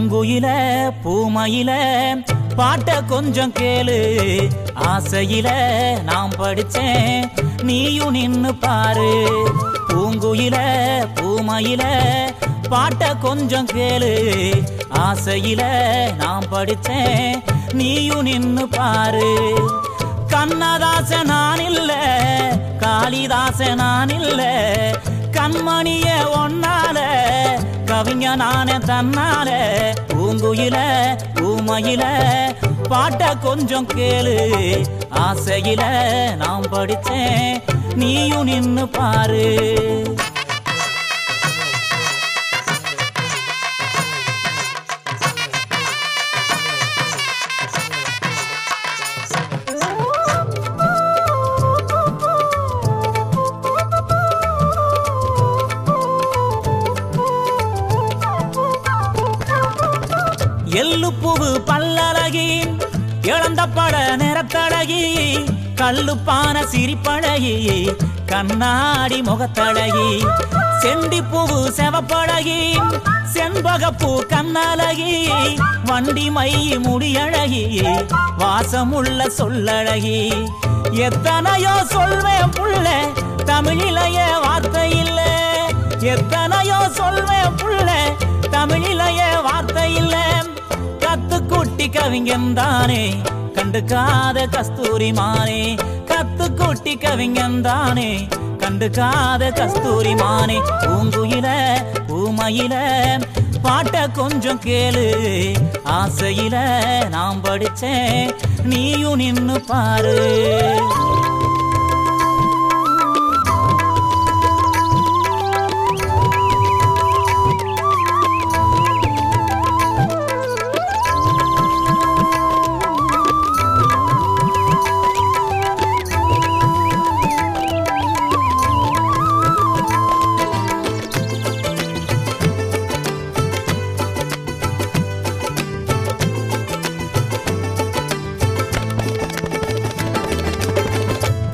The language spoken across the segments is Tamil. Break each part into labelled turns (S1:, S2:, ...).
S1: பூங்குயில பூமையில பாட்ட கொஞ்சம் கேளு. ஆசையில நான் படிச்சேன் நீயும் நின்னு பாரு. பூங்குயில பூமையில பாட்ட கொஞ்சம் கேளு. ஆசையில நான் படிச்சேன் நீயும் நின்னு பாரு. கண்ணதாச நான் இல்ல காளிதாச நான் இல்ல கண்மணிய கவிஞ நானே தன்னால பூங்குயில பூமையில பாட்ட கொஞ்சம் கேளு ஆசையில நான் படிச்சேன். நீயும் நின்னு பாரு. எள்ளுப்பூவு பல்லழகி இழந்த பட நிறத்தழகி கல்லுப்பான சிரிப்பழகி கண்ணாடி முகத்தழகி. செண்டிப்பூவு செவப்பழகி செண்பகப்பூ கண்ணழகி வண்டி மை முடியழகி வாசமுள்ள சொல்லழகி. எத்தனையோ சொல்வேன் புள்ள தமிழிலைய வார்த்தை இல்ல. எத்தனை கவிஞன் தானே கண்டுக்காத கஸ்தூரி மானே கத்து கூட்டி கவிஞன் தானே கண்டுக்காத கஸ்தூரி மானே பூங்குயில பூமையில பாட்ட கொஞ்சம் கேளு ஆசையில நான் படிச்சேன் நீயும் நின்னு பாரு.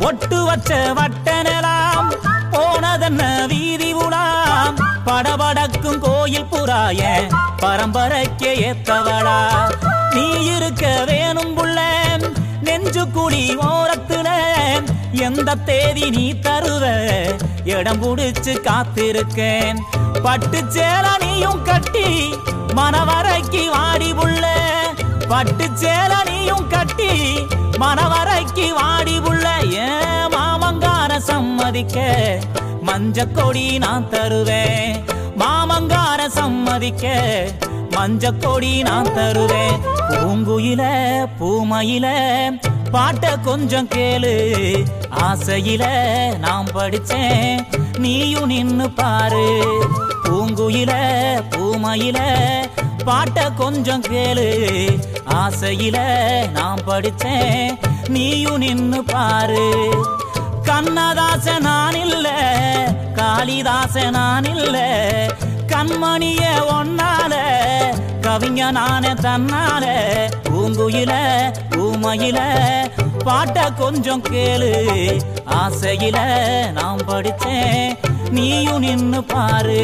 S1: ஒட்டு வச்ச வட்டனலாம் போனதென்ன வீதி உலாம்? படபடக்கும் கோயில் புறாய பரம்பரைக்கு ஏத்தவளா? நீ இருக்க வேணும் புள்ள நெஞ்சு குடி ஓரத்துல. எந்த தேதி நீ தருவ? இடம் புடிச்சு காத்திருக்கேன். பட்டு சேல நீயும் கட்டி மனவரைக்கு வாடி புள்ள. பட்டு சேல நீயும் கட்டி மனவரைக்கு வாடி சம்மதிக்க மஞ்ச கொடி நான் தருவேன். மாமங்கார சம்மதிக்க மஞ்ச கொடி நான் தருவேன். பூங்குயில பூமையில பாட்ட கொஞ்சம் கேளு. ஆசையில நான் படிச்சேன் நீயும் நின்னு பாரு. பூங்குயில பூமையில பாட்ட கொஞ்சம் கேளு. ஆசையில நான் படிச்சேன் நீயும் நின்னு பாரு. கண்ணதாச நான் இல்ல காளிதாச நான் இல்ல கண்மணிய ஒன்னால கவிஞ நானே தன்னால பூங்குயில பூமையில பாட்ட கொஞ்சம் கேளு ஆசையில நான் படிச்சேன் நீயும் நின்னு பாரு.